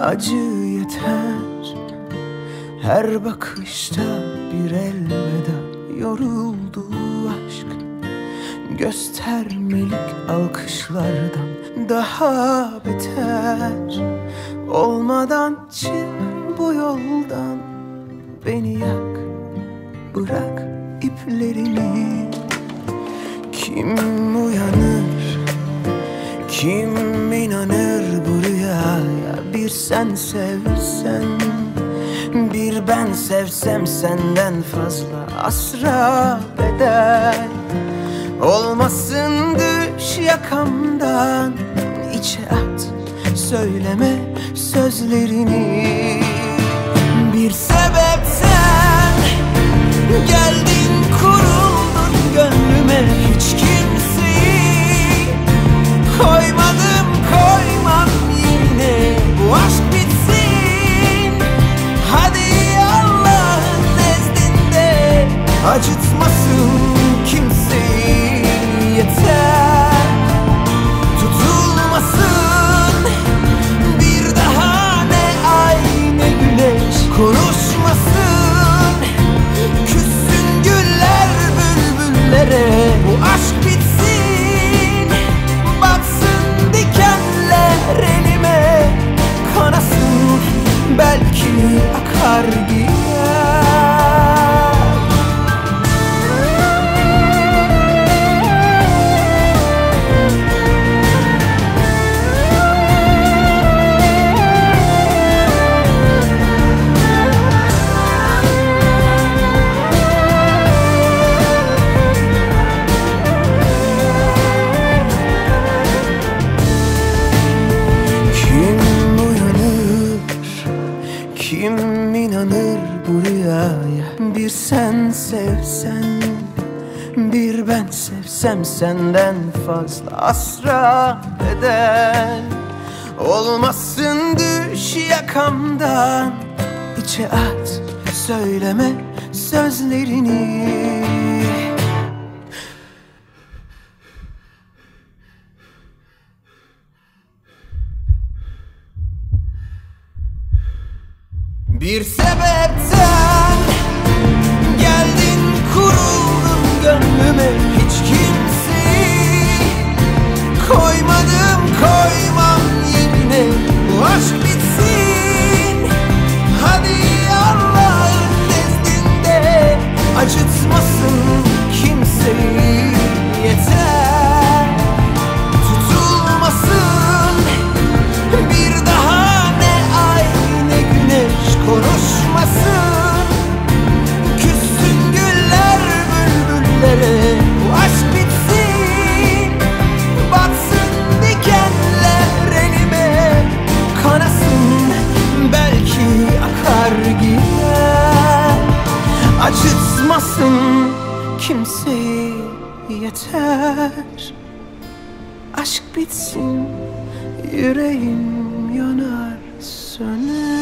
acı yeter. Her bakışta bir elveda. Yoruldu aşk. Göstermelik alkışlardan daha beter. Olmadan çık bu yoldan. Beni yak bırak iplerini. Kim uyanır kim inanır bu rüyaya Bir sen sevsen Bir ben sevsem senden fazla asra bedel Olmasın düş yakamdan içe at Söyleme sözlerini. Bir sebepten nezdinde inanır bu rüyaya. Bir sen sevsen, bir ben sevsem senden fazla asra bedel Olmasın düş yakamdan içe at söyleme sözlerini Bir sebepten geldin kuruldun gönlüme Hiç kimseyi Acıtmasın kimseyi yeter. Aşk bitsin yüreğim yanar söner